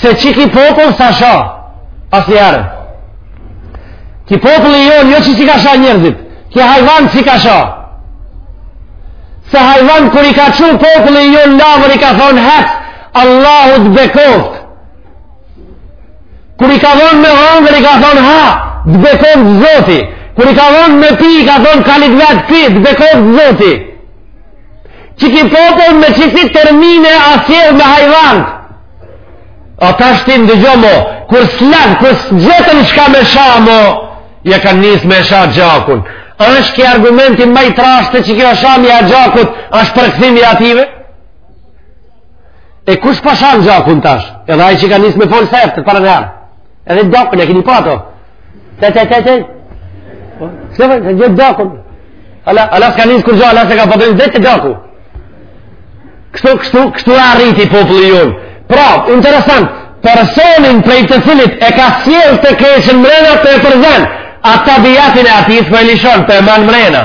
Se qiki popull s'ka sha, asnjëherë. Ki populli jonë, jo që s'i ka sha njerëzit, ki hajvan s'i ka sha. Se hajvan kur i ka çu populli jonë lavër i ka thonë hec, Allahu të bekoft. Kur i ka dhonë me hongër i ka thonë ha, të bekoft zoti. Kur i ka dhonë me pi i ka thonë kalit vet pi, të bekoft zoti. Qiki popull me qisi termine asht sjell me hajvan. A tashti ndëgjo mo, kur s'lanë, kur s'gjetën çka me sha mo, ja kanë nis me sha gjakun. A është ki argumenti ma i trashë që kjo shamja e gjakut, është përkthim i ative? E kush p'e shan gjakun tash? Edhe aj që ka nis me folë sefte, parën herë. Edhe gjakun e keni pa ato. Te te te te. Po, se vjen të jetë gjakun. Hala hala s'ka nis kurrë, hala s'e ka padën vetë të daku. Kështu kështu kështu e arriti populli jon. Pra, interesant. Personin prej të cilit e ka sjell të keqen mrena të e përzen, atë bidatin e atij s'po e lëshon, po e man mrena.